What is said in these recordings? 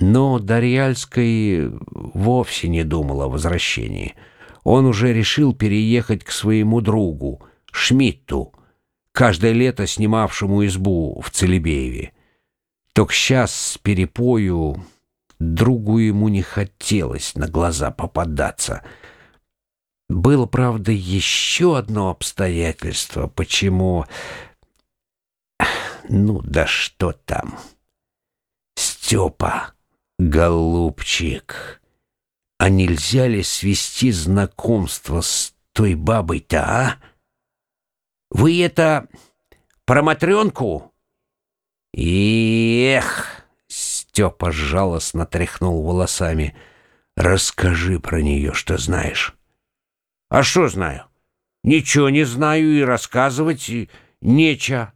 Но Дарьяльский вовсе не думал о возвращении. Он уже решил переехать к своему другу, Шмидту, каждое лето снимавшему избу в Целебееве. Только сейчас с перепою другу ему не хотелось на глаза попадаться. Было, правда, еще одно обстоятельство, почему... Ну да что там... Степа, голубчик, а нельзя ли свести знакомство с той бабой-то, а? Вы это про Матрёнку? Эх, Степа жалостно тряхнул волосами. Расскажи про нее, что знаешь. А что знаю? Ничего не знаю и рассказывать нечего.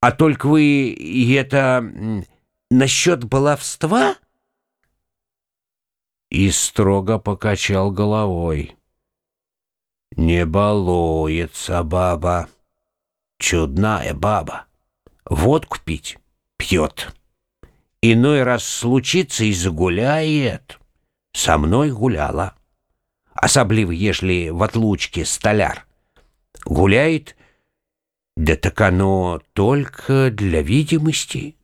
А только вы это насчет баловства?» И строго покачал головой. «Не балуется баба. Чудная баба. Водку пить пьет. Иной раз случится и загуляет. Со мной гуляла. Особливо, ежели в отлучке столяр. Гуляет, да так оно только для видимости».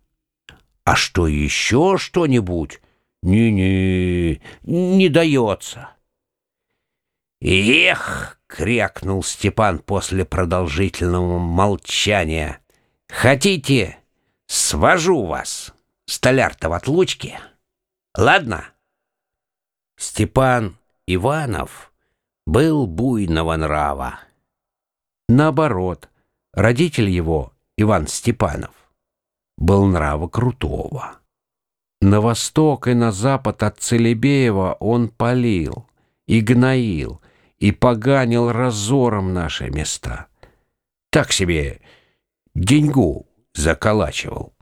А что еще что-нибудь? Не-не, не дается. Эх, крякнул Степан после продолжительного молчания. Хотите, свожу вас, столяр-то в отлучке? Ладно? Степан Иванов был буйного нрава. Наоборот, родитель его, Иван Степанов, был нрава крутого. На восток и на запад от Целебеева он полил и гноил, и поганил разором наши места. Так себе деньгу заколачивал.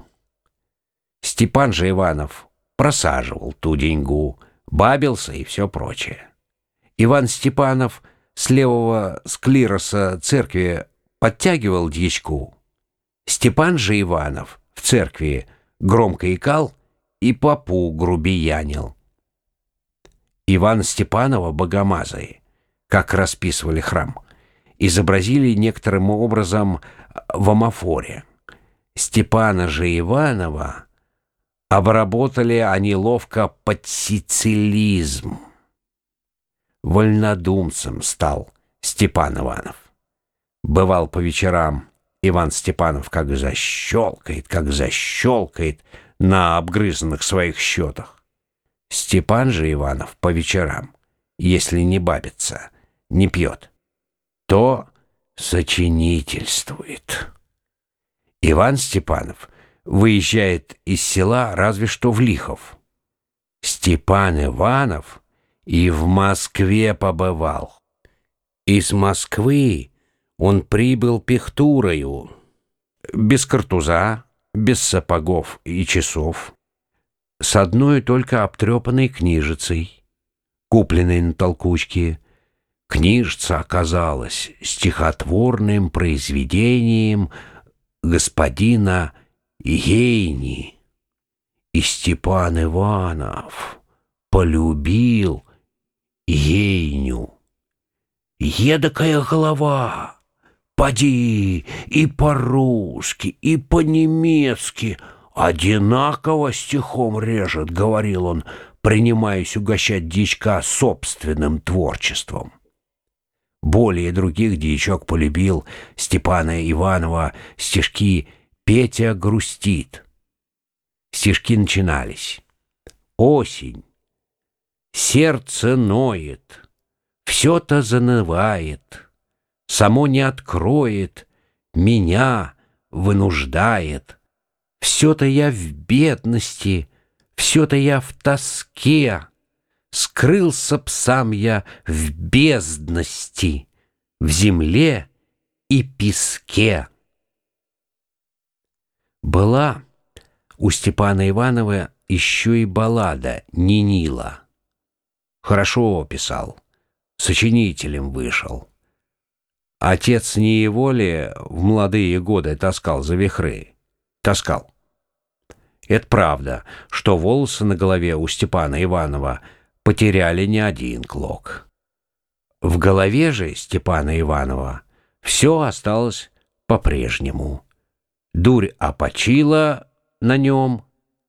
Степан же Иванов просаживал ту деньгу, бабился и все прочее. Иван Степанов с левого склироса церкви подтягивал дьячку. Степан же Иванов в церкви громко икал и попу грубиянил. Иван Степанова богомазы, как расписывали храм, изобразили некоторым образом в амофоре. Степана же Иванова обработали они ловко под сицилизм. Вольнодумцем стал Степан Иванов. Бывал по вечерам Иван Степанов как защелкает, как защелкает на обгрызанных своих счетах. Степан же Иванов по вечерам, если не бабится, не пьет, то сочинительствует. Иван Степанов выезжает из села разве что в Лихов. Степан Иванов и в Москве побывал. Из Москвы он прибыл пехтурою, без картуза, без сапогов и часов, с одной только обтрепанной книжицей, купленной на толкучке. Книжца оказалась стихотворным произведением господина Ейни. И Степан Иванов полюбил Ейню. Едакая голова! Поди и по-русски, и по-немецки одинаково стихом режет, — говорил он, принимаясь угощать дичка собственным творчеством. Более других дичок полюбил Степана Иванова стишки «Петя грустит». Стишки начинались. Осень. Сердце ноет. Все-то занывает само не откроет, меня вынуждает. Все-то я в бедности, все-то я в тоске, скрылся б сам я в бездности, в земле и песке. Была у Степана Иванова еще и баллада «Нинила». Хорошо писал, сочинителем вышел. Отец не его ли в молодые годы таскал за вихры? Таскал. Это правда, что волосы на голове у Степана Иванова потеряли не один клок. В голове же Степана Иванова все осталось по-прежнему. Дурь опочила на нем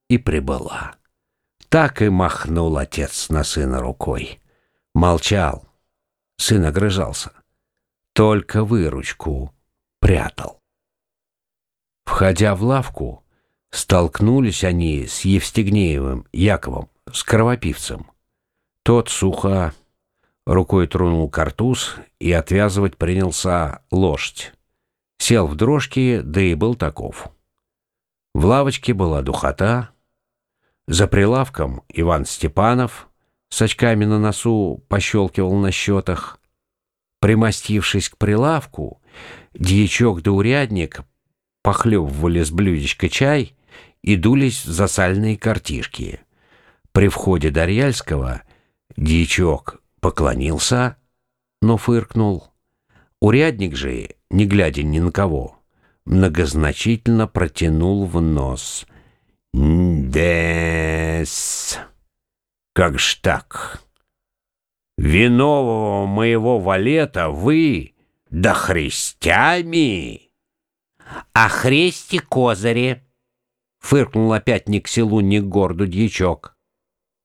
и прибыла. Так и махнул отец на сына рукой. Молчал. Сын огрызался. Только выручку прятал. Входя в лавку, столкнулись они с Евстигнеевым Яковом, с кровопивцем. Тот сухо рукой тронул картуз и отвязывать принялся лошадь. Сел в дрожки, да и был таков. В лавочке была духота, за прилавком Иван Степанов с очками на носу пощелкивал на счетах. Примостившись к прилавку, дьячок да урядник похлебывали с блюдечка чай и дулись за сальные картишки. При входе Дарьяльского дьячок поклонился, но фыркнул. Урядник же, не глядя ни на кого, многозначительно протянул в нос — Дес. Как ж так? Винового моего валета вы да христями? А хрести козыри, фыркнул опять ни к селу, ни к городу дьячок.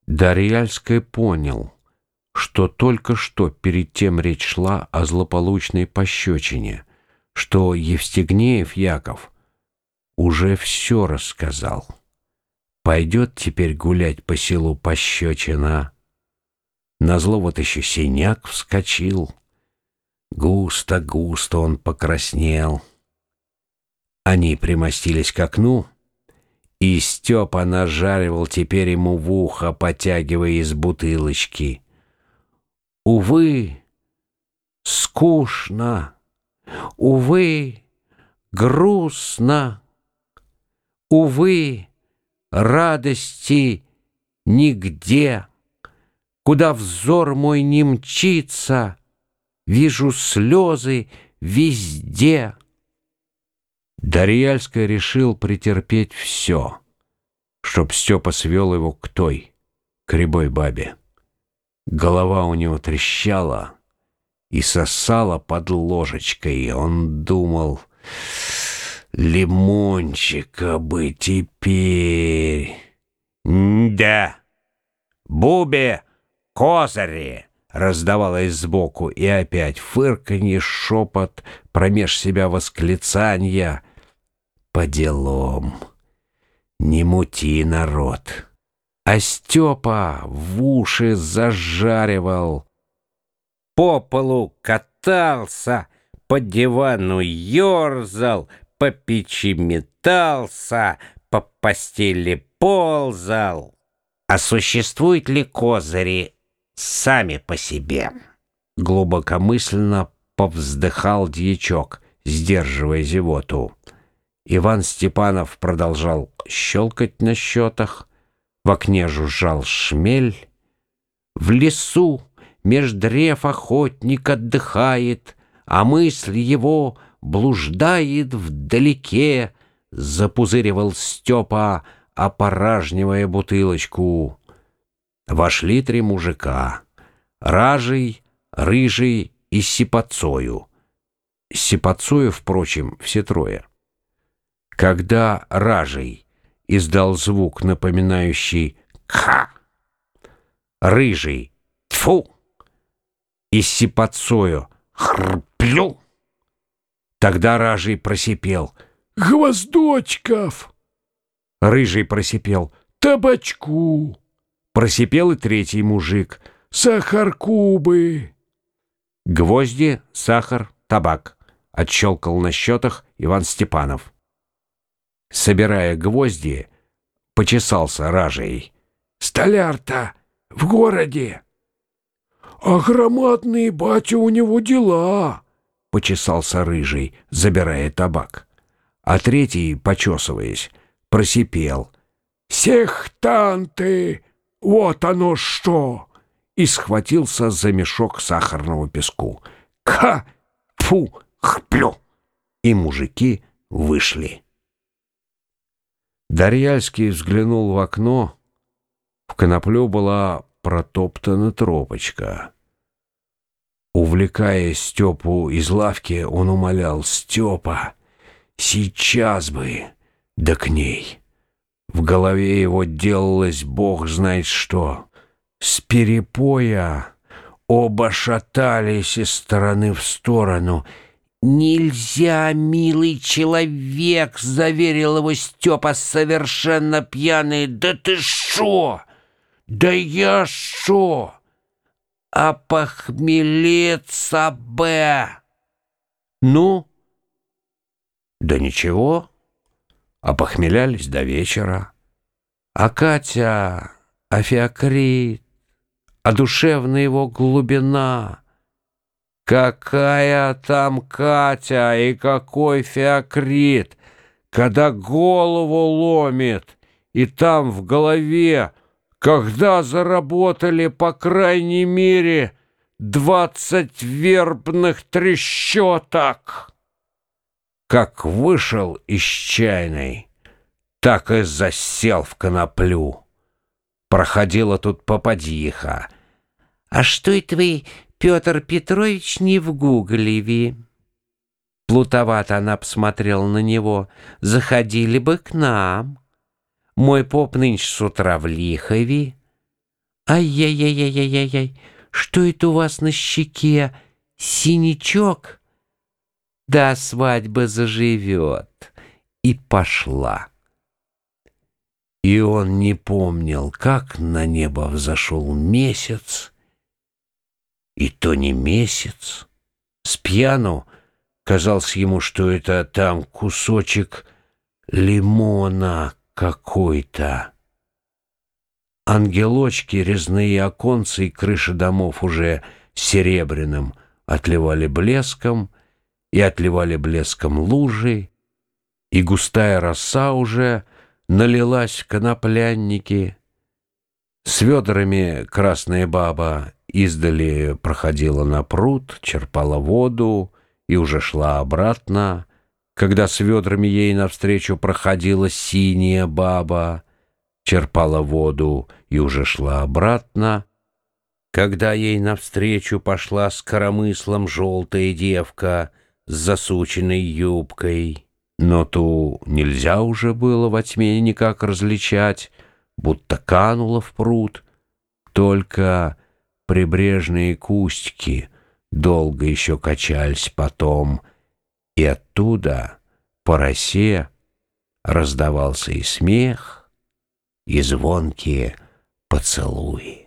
Дарьяльский понял, что только что перед тем речь шла о злополучной пощечине, что Евстигнеев Яков уже все рассказал. Пойдет теперь гулять по селу пощечина. Назло вот еще синяк вскочил. Густо-густо он покраснел. Они примостились к окну, и Степа нажаривал теперь ему в ухо, потягивая из бутылочки. Увы, скучно, увы, грустно, увы, радости нигде. Куда взор мой не мчится, вижу слезы везде. Дарьяльская решил претерпеть все, чтоб Степа свел его к той, к рябой бабе. Голова у него трещала и сосала под ложечкой, он думал... Лимончика бы теперь. Да. Бубе, козыри, раздавалось сбоку, и опять фырканье, шепот, промеж себя восклицанья. По делам. Не мути, народ. А Степа в уши зажаривал. По полу катался, по дивану ерзал, по печи метался, по постели ползал. А существуют ли козыри сами по себе? Глубокомысленно повздыхал дьячок, сдерживая зевоту. Иван Степанов продолжал щелкать на счетах, в окне жужжал шмель. В лесу меж древ охотник отдыхает, а мысль его блуждает вдалеке, запузыривал Степа, опоражнивая бутылочку. Вошли три мужика. Ражий, Рыжий и Сипацою. Сипацою, впрочем, все трое. Когда Ражий издал звук, напоминающий «ха», Рыжий «тьфу» и Сипацою «хрплю», Тогда Ражий просипел. «Гвоздочков!» Рыжий просипел. «Табачку!» Просипел и третий мужик. «Сахаркубы!» Гвозди, сахар, табак. Отщелкал на счетах Иван Степанов. Собирая гвозди, почесался Ражей. «Столяр-то в городе!» «А громадные, батя, у него дела!» — почесался рыжий, забирая табак. А третий, почесываясь, просипел. «Сехтанты! Вот оно что!» И схватился за мешок сахарного песку. «Ка! Фу! Хплю!» И мужики вышли. Дарьяльский взглянул в окно. В коноплю была протоптана тропочка. Увлекая Степу из лавки, он умолял «Степа, сейчас бы, да к ней». В голове его делалось бог знает что. С перепоя оба шатались из стороны в сторону — «Нельзя, милый человек!» — заверил его Степа совершенно пьяный. «Да ты шо? Да я шо? А похмелиться бы!» «Ну?» «Да ничего, опохмелялись до вечера. А Катя, Афиокрит, а душевная его глубина — Какая там Катя и какой Феокрит, когда голову ломит, и там в голове, когда заработали, по крайней мере, двадцать вербных трещоток. Как вышел из чайной, так и засел в коноплю. Проходила тут попадиха. «А что это вы Петр Петрович не в Гуглеве. Плутовато она посмотрела на него. Заходили бы к нам. Мой поп нынче с утра в Лихове. Ай-яй-яй-яй-яй-яй, что это у вас на щеке? Синячок? Да свадьба заживет. И пошла. И он не помнил, как на небо взошел месяц, и то не месяц. С пьяну казалось ему, что это там кусочек лимона какой-то. Ангелочки, резные оконцы и крыши домов уже серебряным отливали блеском, и отливали блеском лужи, и густая роса уже налилась коноплянники. С ведрами красная баба издали проходила на пруд, черпала воду и уже шла обратно, когда с ведрами ей навстречу проходила синяя баба, черпала воду и уже шла обратно, когда ей навстречу пошла с коромыслом желтая девка с засученной юбкой. Но ту нельзя уже было во тьме никак различать, будто канула в пруд, только прибрежные кустики долго еще качались потом, и оттуда по росе раздавался и смех, и звонкие поцелуи.